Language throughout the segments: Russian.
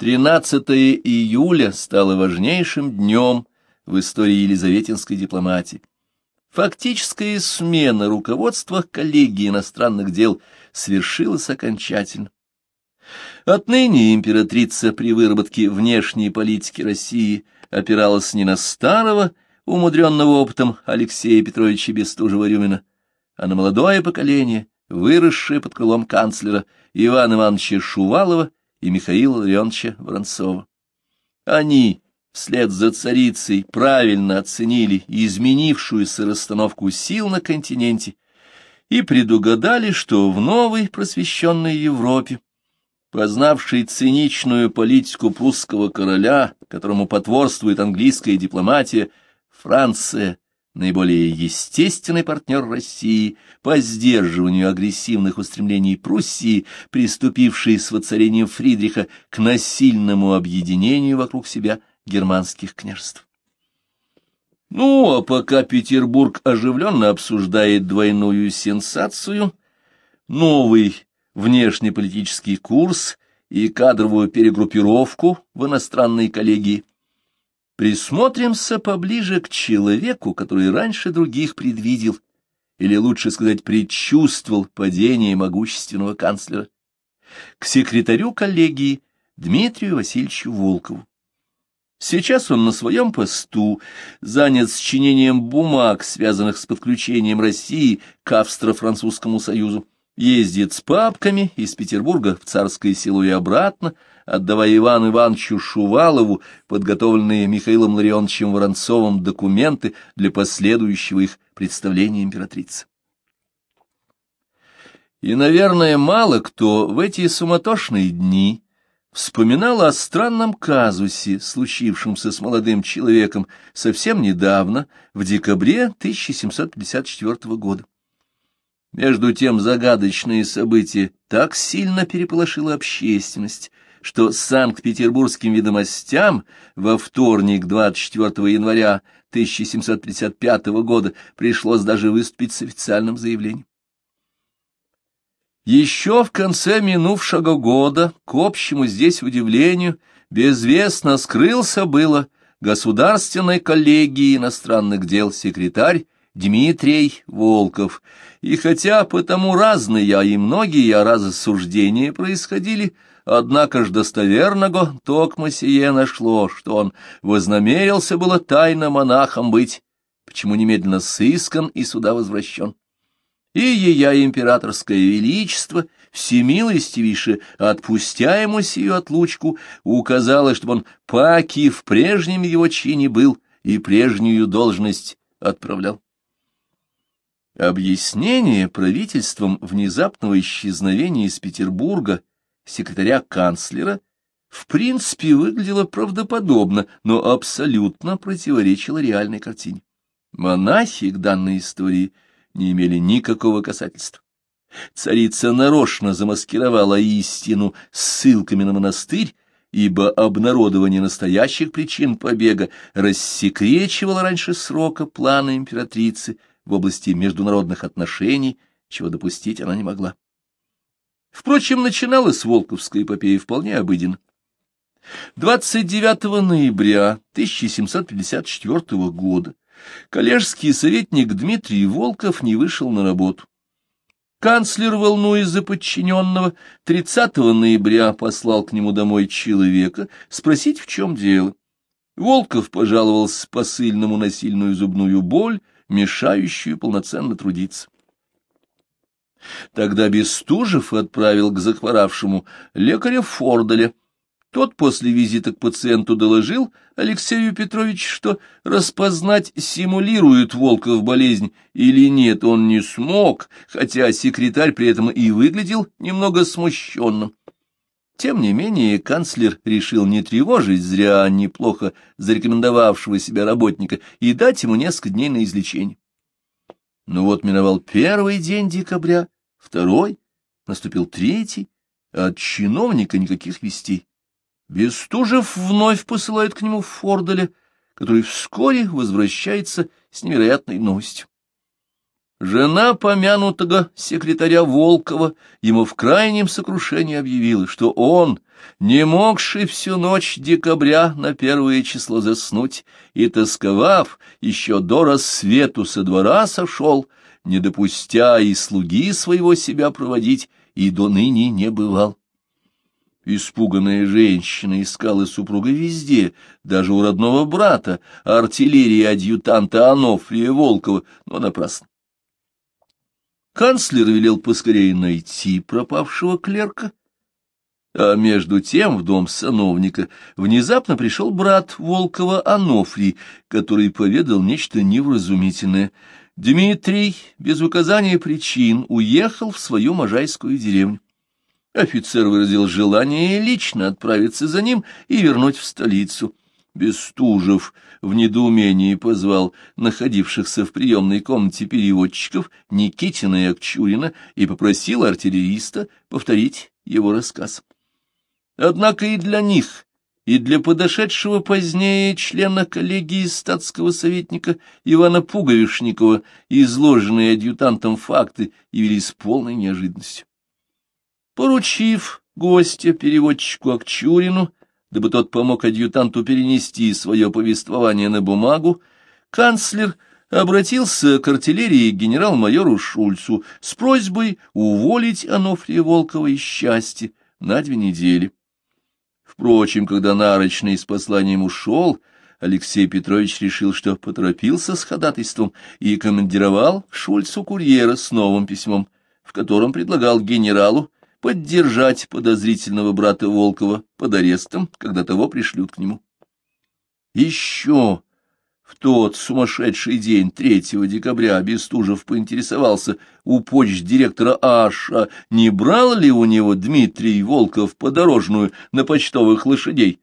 13 июля стало важнейшим днем в истории елизаветинской дипломатии. Фактическая смена руководства коллегии иностранных дел свершилась окончательно. Отныне императрица при выработке внешней политики России опиралась не на старого, умудренного опытом Алексея Петровича Бестужева-Рюмина, а на молодое поколение, выросшее под крылом канцлера Ивана Ивановича Шувалова и Михаила Леоновича Воронцова. Они, вслед за царицей, правильно оценили изменившуюся расстановку сил на континенте и предугадали, что в новой просвещенной Европе познавший циничную политику прусского короля, которому потворствует английская дипломатия, Франция — наиболее естественный партнер России по сдерживанию агрессивных устремлений Пруссии, приступившей с воцарением Фридриха к насильному объединению вокруг себя германских княжеств. Ну, а пока Петербург оживленно обсуждает двойную сенсацию, новый внешнеполитический курс и кадровую перегруппировку в иностранной коллегии, присмотримся поближе к человеку, который раньше других предвидел, или лучше сказать, предчувствовал падение могущественного канцлера, к секретарю коллегии Дмитрию Васильевичу Волкову. Сейчас он на своем посту занят сочинением бумаг, связанных с подключением России к Австро-Французскому союзу. Ездит с папками из Петербурга в Царское село и обратно, отдавая Ивану Ивановичу Шувалову подготовленные Михаилом Ларионовичем Воронцовым документы для последующего их представления императрицы. И, наверное, мало кто в эти суматошные дни вспоминал о странном казусе, случившемся с молодым человеком совсем недавно, в декабре 1754 года. Между тем загадочное событие так сильно переполошило общественность, что Санкт-Петербургским ведомостям во вторник 24 января 1755 года пришлось даже выступить с официальным заявлением. Еще в конце минувшего года, к общему здесь удивлению, безвестно скрылся было Государственной коллегии иностранных дел секретарь Дмитрий Волков, и хотя потому разные, а и многие рассуждения происходили, однако ж достоверного токмо сие нашло, что он вознамерился было тайно монахом быть, почему немедленно сыскан и сюда возвращен. И ея императорское величество, всемилостивейше, отпустя ему сию отлучку, указала, чтобы он паки в прежнем его чине был и прежнюю должность отправлял. Объяснение правительством внезапного исчезновения из Петербурга секретаря канцлера в принципе выглядело правдоподобно, но абсолютно противоречило реальной картине. Монахи к данной истории не имели никакого касательства. Царица нарочно замаскировала истину ссылками на монастырь, ибо обнародование настоящих причин побега рассекречивало раньше срока планы императрицы — в области международных отношений, чего допустить она не могла. Впрочем, начиналась Волковская эпопея вполне обыденно. 29 ноября 1754 года коллежский советник Дмитрий Волков не вышел на работу. Канцлер, волнуясь за подчиненного, 30 ноября послал к нему домой человека спросить, в чем дело. Волков пожаловался посыльному на сильную зубную боль, мешающую полноценно трудиться. Тогда Бестужев отправил к захворавшему лекаря Форделя. Тот после визита к пациенту доложил Алексею Петровичу, что распознать, симулирует Волков болезнь или нет, он не смог, хотя секретарь при этом и выглядел немного смущенным. Тем не менее, канцлер решил не тревожить зря неплохо зарекомендовавшего себя работника и дать ему несколько дней на излечение. Ну вот миновал первый день декабря, второй, наступил третий, а от чиновника никаких вестей. Бестужев вновь посылает к нему Форделя, который вскоре возвращается с невероятной новостью. Жена помянутого секретаря Волкова ему в крайнем сокрушении объявила, что он, не могший всю ночь декабря на первое число заснуть, и, тосковав, еще до рассвету со двора сошел, не допустя и слуги своего себя проводить, и до ныне не бывал. Испуганная женщина искала супруга везде, даже у родного брата, артиллерии адъютанта Анофрия Волкова, но напрасно. Канцлер велел поскорее найти пропавшего клерка, а между тем в дом сановника внезапно пришел брат Волкова Анофрий, который поведал нечто невразумительное. Дмитрий, без указания причин, уехал в свою можайскую деревню. Офицер выразил желание лично отправиться за ним и вернуть в столицу. Бестужев в недоумении позвал находившихся в приемной комнате переводчиков Никитина и Акчурина и попросил артиллериста повторить его рассказ. Однако и для них, и для подошедшего позднее члена коллегии статского советника Ивана Пуговишникова изложенные адъютантом факты явились полной неожиданностью. Поручив гостя переводчику Акчурину, дабы тот помог адъютанту перенести свое повествование на бумагу, канцлер обратился к артиллерии генерал-майору Шульцу с просьбой уволить Анофрия Волкова из счастья на две недели. Впрочем, когда Нарочный с посланием ушел, Алексей Петрович решил, что поторопился с ходатайством и командировал Шульцу курьера с новым письмом, в котором предлагал генералу поддержать подозрительного брата Волкова под арестом, когда того пришлют к нему. Еще в тот сумасшедший день, 3 декабря, Бестужев поинтересовался у почт-директора Аша, не брал ли у него Дмитрий Волков подорожную на почтовых лошадей.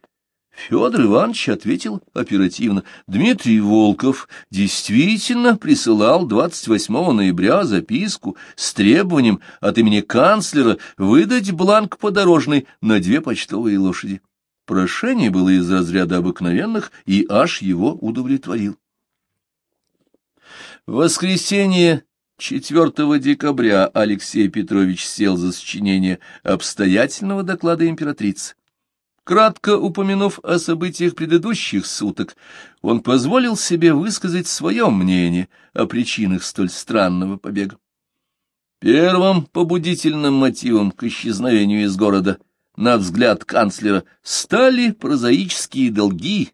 Федор Иванович ответил оперативно. Дмитрий Волков действительно присылал 28 ноября записку с требованием от имени канцлера выдать бланк подорожный на две почтовые лошади. Прошение было из разряда обыкновенных, и аж его удовлетворил. Воскресенье 4 декабря Алексей Петрович сел за сочинение обстоятельного доклада императрицы. Кратко упомянув о событиях предыдущих суток, он позволил себе высказать свое мнение о причинах столь странного побега. Первым побудительным мотивом к исчезновению из города на взгляд канцлера, стали прозаические долги,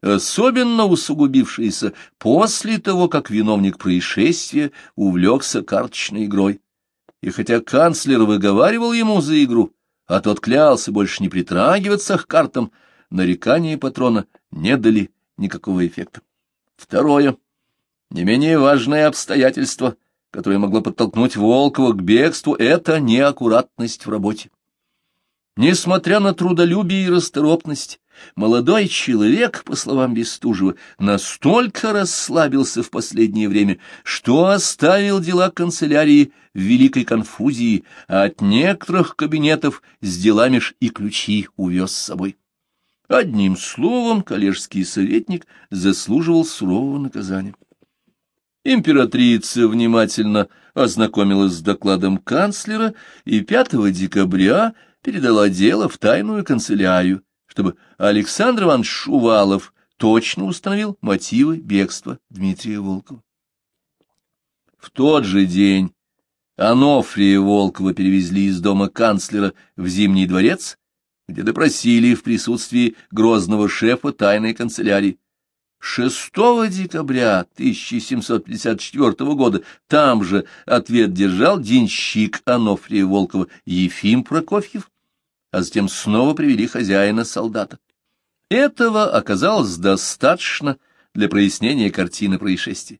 особенно усугубившиеся после того, как виновник происшествия увлекся карточной игрой. И хотя канцлер выговаривал ему за игру, а тот клялся больше не притрагиваться к картам, нарекания патрона не дали никакого эффекта. Второе, не менее важное обстоятельство, которое могло подтолкнуть Волкова к бегству, это неаккуратность в работе. Несмотря на трудолюбие и расторопность, молодой человек, по словам Бестужева, настолько расслабился в последнее время, что оставил дела канцелярии в великой конфузии, а от некоторых кабинетов с делами ж и ключи увез с собой. Одним словом, коллежский советник заслуживал сурового наказания. Императрица внимательно ознакомилась с докладом канцлера и 5 декабря передала дело в тайную канцелярию, чтобы Александр Иванович Шувалов точно установил мотивы бегства Дмитрия Волкова. В тот же день Анофрия Волкова перевезли из дома канцлера в Зимний дворец, где допросили в присутствии грозного шефа тайной канцелярии. 6 декабря 1754 года там же ответ держал денщик Анофрия Волкова Ефим Прокофьев, а затем снова привели хозяина-солдата. Этого оказалось достаточно для прояснения картины происшествия.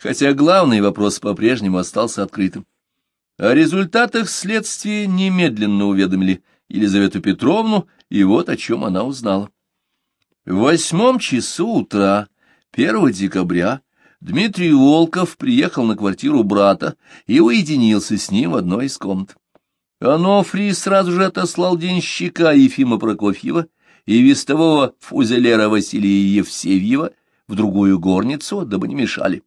Хотя главный вопрос по-прежнему остался открытым. О результатах следствия немедленно уведомили Елизавету Петровну, и вот о чем она узнала. В восьмом часу утра, 1 декабря, Дмитрий Волков приехал на квартиру брата и уединился с ним в одной из комнат. Анофрий сразу же отослал денщика Ефима Прокофьева и вестового фузелера Василия Евсевьева в другую горницу, дабы не мешали.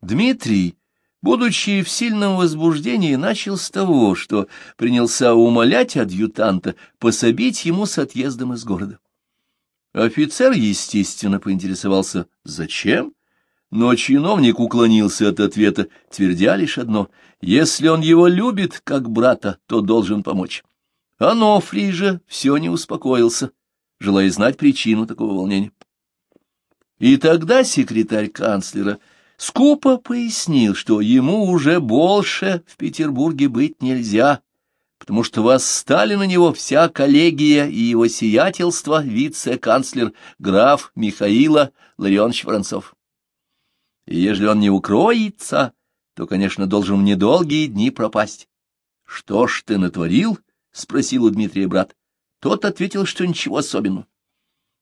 Дмитрий будучи в сильном возбуждении, начал с того, что принялся умолять адъютанта пособить ему с отъездом из города. Офицер, естественно, поинтересовался, зачем, но чиновник уклонился от ответа, твердя лишь одно — если он его любит, как брата, то должен помочь. Анофрий же все не успокоился, желая знать причину такого волнения. И тогда секретарь канцлера скупо пояснил, что ему уже больше в Петербурге быть нельзя, потому что восстали на него вся коллегия и его сиятельство вице-канцлер граф Михаила Ларионович Воронцов. И ежели он не укроется, то, конечно, должен мне долгие дни пропасть. — Что ж ты натворил? — спросил у Дмитрия брат. Тот ответил, что ничего особенного.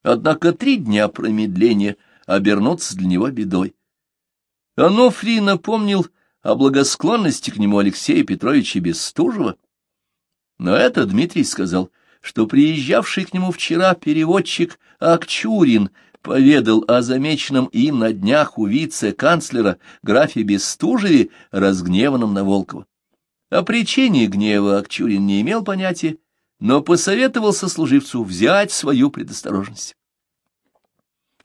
Однако три дня промедления обернутся для него бедой. Анофрий напомнил о благосклонности к нему Алексея Петровича Бестужева. Но это Дмитрий сказал, что приезжавший к нему вчера переводчик Акчурин поведал о замеченном им на днях у вице-канцлера графе Бестужеве, разгневанном на Волкова. О причине гнева Акчурин не имел понятия, но посоветовал сослуживцу взять свою предосторожность.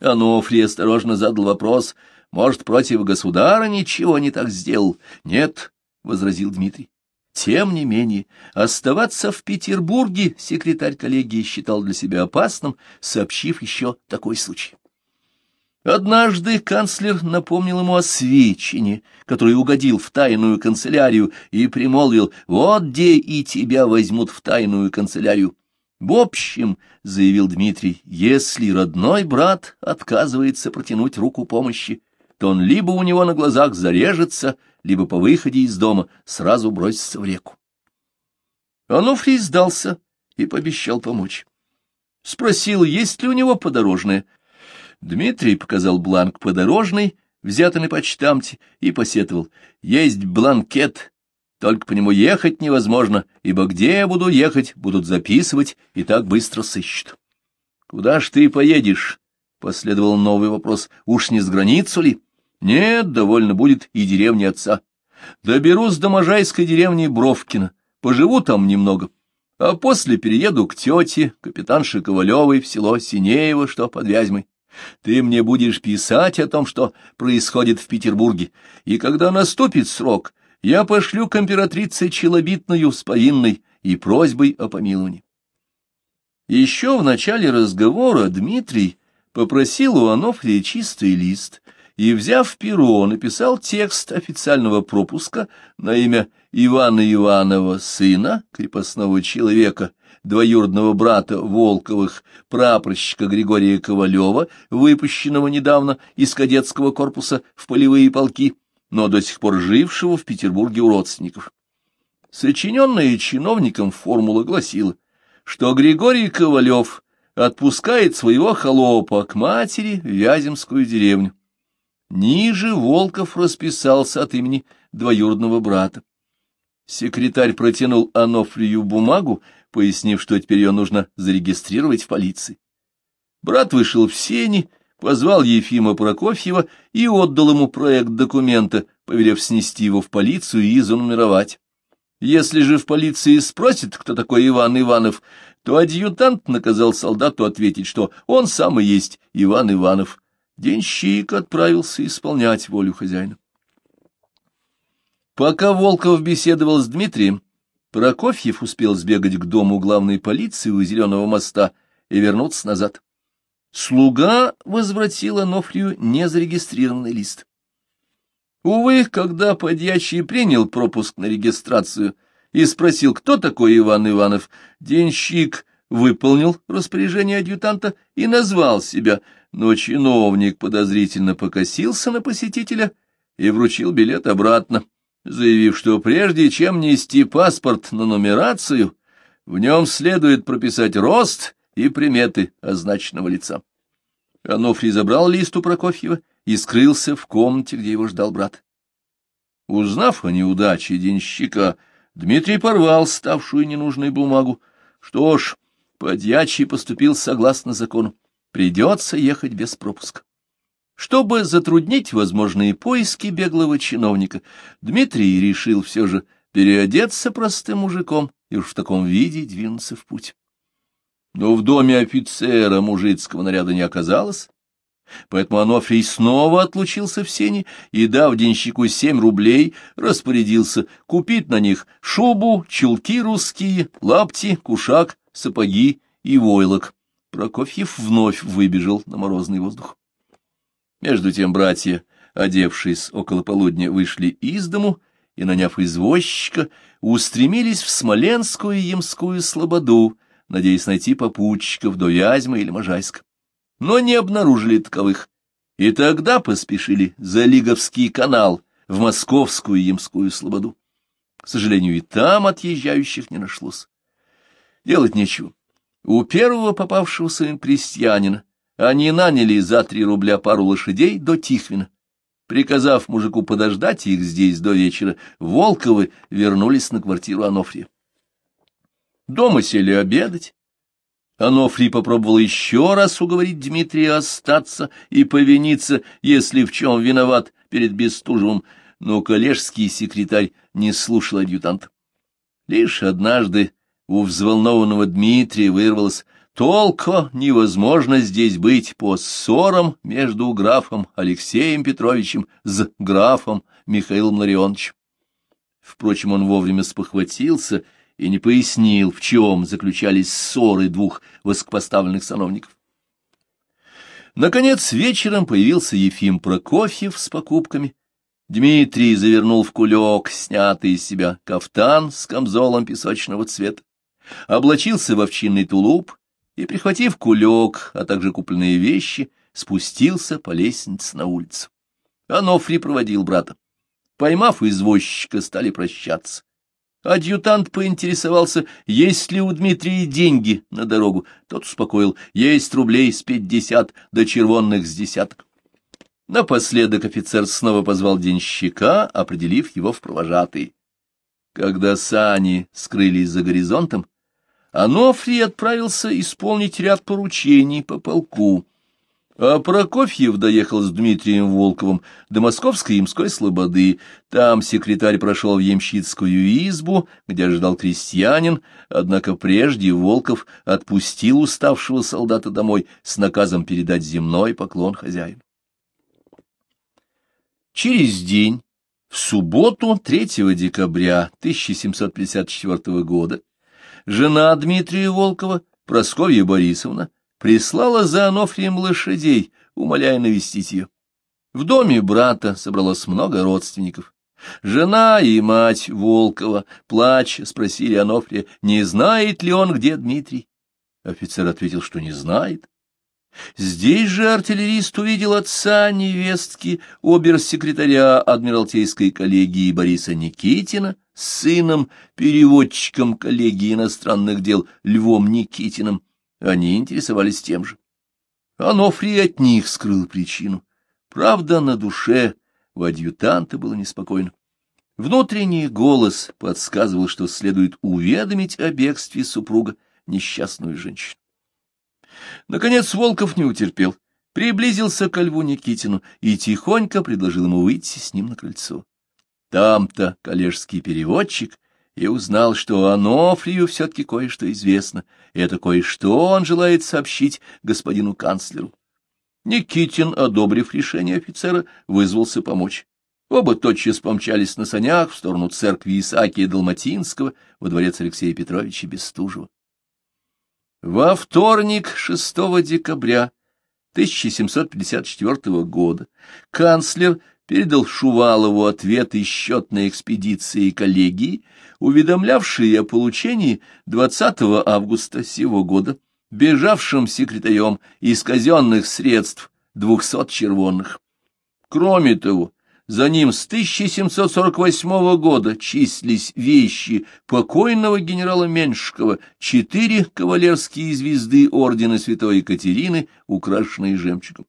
Анофрий осторожно задал вопрос, может, против государа ничего не так сделал? Нет, — возразил Дмитрий. Тем не менее, оставаться в Петербурге секретарь коллегии считал для себя опасным, сообщив еще такой случай. Однажды канцлер напомнил ему о свечине, который угодил в тайную канцелярию, и примолвил, вот где и тебя возьмут в тайную канцелярию. В общем, — заявил Дмитрий, — если родной брат отказывается протянуть руку помощи, то он либо у него на глазах зарежется, либо по выходе из дома сразу бросится в реку. Ануфрий сдался и пообещал помочь. Спросил, есть ли у него подорожное. Дмитрий показал бланк подорожный, взятый на почтамте, и посетовал. Есть бланкет, только по нему ехать невозможно, ибо где я буду ехать, будут записывать, и так быстро сыщут. — Куда ж ты поедешь? — последовал новый вопрос. — Уж не с границу ли? — нет, довольно будет и деревни отца. Доберусь до Можайской деревни Бровкина, поживу там немного, а после перееду к тете, капитанше Ковалевой, в село Синеево, что под Вязьмой. Ты мне будешь писать о том, что происходит в Петербурге, и когда наступит срок, я пошлю к императрице Челобитную с повинной и просьбой о помиловании. Еще в начале разговора Дмитрий попросил у Анофрия чистый лист — и, взяв перо, написал текст официального пропуска на имя Ивана Иванова, сына, крепостного человека, двоюродного брата Волковых, прапорщика Григория Ковалева, выпущенного недавно из кадетского корпуса в полевые полки, но до сих пор жившего в Петербурге у родственников. Сочиненная чиновником формула гласила, что Григорий Ковалев отпускает своего холопа к матери в Вяземскую деревню. Ниже Волков расписался от имени двоюродного брата. Секретарь протянул Анофрию бумагу, пояснив, что теперь ее нужно зарегистрировать в полиции. Брат вышел в сени, позвал Ефима Прокофьева и отдал ему проект документа, повелев снести его в полицию и занумеровать. Если же в полиции спросят, кто такой Иван Иванов, то адъютант наказал солдату ответить, что он сам и есть Иван Иванов. Денщик отправился исполнять волю хозяина. Пока Волков беседовал с Дмитрием, Прокофьев успел сбегать к дому главной полиции у Зеленого моста и вернуться назад. Слуга возвратил Анофрию незарегистрированный лист. Увы, когда подьячий принял пропуск на регистрацию и спросил, кто такой Иван Иванов, денщик выполнил распоряжение адъютанта и назвал себя — но чиновник подозрительно покосился на посетителя и вручил билет обратно, заявив, что прежде чем нести паспорт на нумерацию, в нем следует прописать рост и приметы означенного лица. Анофрий забрал лист у Прокофьева и скрылся в комнате, где его ждал брат. Узнав о неудаче денщика, Дмитрий порвал ставшую ненужной бумагу. Что ж, подьячий поступил согласно закону. Придется ехать без пропуска. Чтобы затруднить возможные поиски беглого чиновника, Дмитрий решил все же переодеться простым мужиком и уж в таком виде двинуться в путь. Но в доме офицера мужицкого наряда не оказалось, поэтому Анофрий снова отлучился в сене и, дав денщику семь рублей, распорядился купить на них шубу, чулки русские, лапти, кушак, сапоги и войлок. Прокофьев вновь выбежал на морозный воздух. Между тем братья, одевшись около полудня, вышли из дому и, наняв извозчика, устремились в Смоленскую и Ямскую слободу, надеясь найти попутчиков до Вязьмы или Можайска. Но не обнаружили таковых, и тогда поспешили за Лиговский канал в Московскую и Ямскую слободу. К сожалению, и там отъезжающих не нашлось. Делать нечего. У первого попавшегося им крестьянина они наняли за три рубля пару лошадей до Тихвина. Приказав мужику подождать их здесь до вечера, Волковы вернулись на квартиру Анофрия. Дома сели обедать. Анофрий попробовал еще раз уговорить Дмитрия остаться и повиниться, если в чем виноват перед Бестужевым, но коллежский секретарь не слушал адъютанта. Лишь однажды у взволнованного Дмитрия вырвалось «Толко невозможно здесь быть по ссорам между графом Алексеем Петровичем с графом Михаилом Ларионовичем». Впрочем, он вовремя спохватился и не пояснил, в чем заключались ссоры двух высокопоставленных сановников. Наконец вечером появился Ефим Прокофьев с покупками. Дмитрий завернул в кулек, снятый из себя кафтан с камзолом песочного цвета, облачился в овчинный тулуп и, прихватив кулек, а также купленные вещи, спустился по лестнице на улицу. Анофри проводил брата. Поймав извозчика, стали прощаться. Адъютант поинтересовался, есть ли у Дмитрия деньги на дорогу. Тот успокоил, есть рублей с пятьдесят до червонных с десяток. Напоследок офицер снова позвал денщика, определив его в провожатые. Когда сани скрылись за горизонтом, Анофрий отправился исполнить ряд поручений по полку, а Прокофьев доехал с Дмитрием Волковым до Московской имской слободы. Там секретарь прошел в ямщицкую избу, где ожидал крестьянин, однако прежде Волков отпустил уставшего солдата домой с наказом передать земной поклон хозяину. Через день, в субботу 3 декабря 1754 года, жена Дмитрия Волкова, Прасковья Борисовна, прислала за Анофрием лошадей, умоляя навестить ее. В доме брата собралось много родственников. Жена и мать Волкова, плач, спросили Анофрия, не знает ли он, где Дмитрий. Офицер ответил, что не знает. Здесь же артиллерист увидел отца невестки, обер-секретаря Адмиралтейской коллегии Бориса Никитина, сыном, переводчиком коллегии иностранных дел Львом Никитиным. Они интересовались тем же. Анофрий от них скрыл причину. Правда, на душе у адъютанта было неспокойно. Внутренний голос подсказывал, что следует уведомить о бегстве супруга несчастную женщину. Наконец Волков не утерпел, приблизился к Льву Никитину и тихонько предложил ему выйти с ним на крыльцо. Там-то коллежский переводчик и узнал, что Анофрию все-таки кое-что известно, и это кое-что он желает сообщить господину канцлеру. Никитин, одобрив решение офицера, вызвался помочь. Оба тотчас помчались на санях в сторону церкви Исаакия Далматинского во дворец Алексея Петровича Бестужева. Во вторник, 6 декабря 1754 года, канцлер передал Шувалову ответ из счетной экспедиции коллегии, уведомлявший о получении 20 августа сего года бежавшим секретарем из казенных средств 200 червонных. Кроме того, за ним с 1748 года числились вещи покойного генерала Меншикова, четыре кавалерские звезды ордена святой Екатерины, украшенные жемчугом.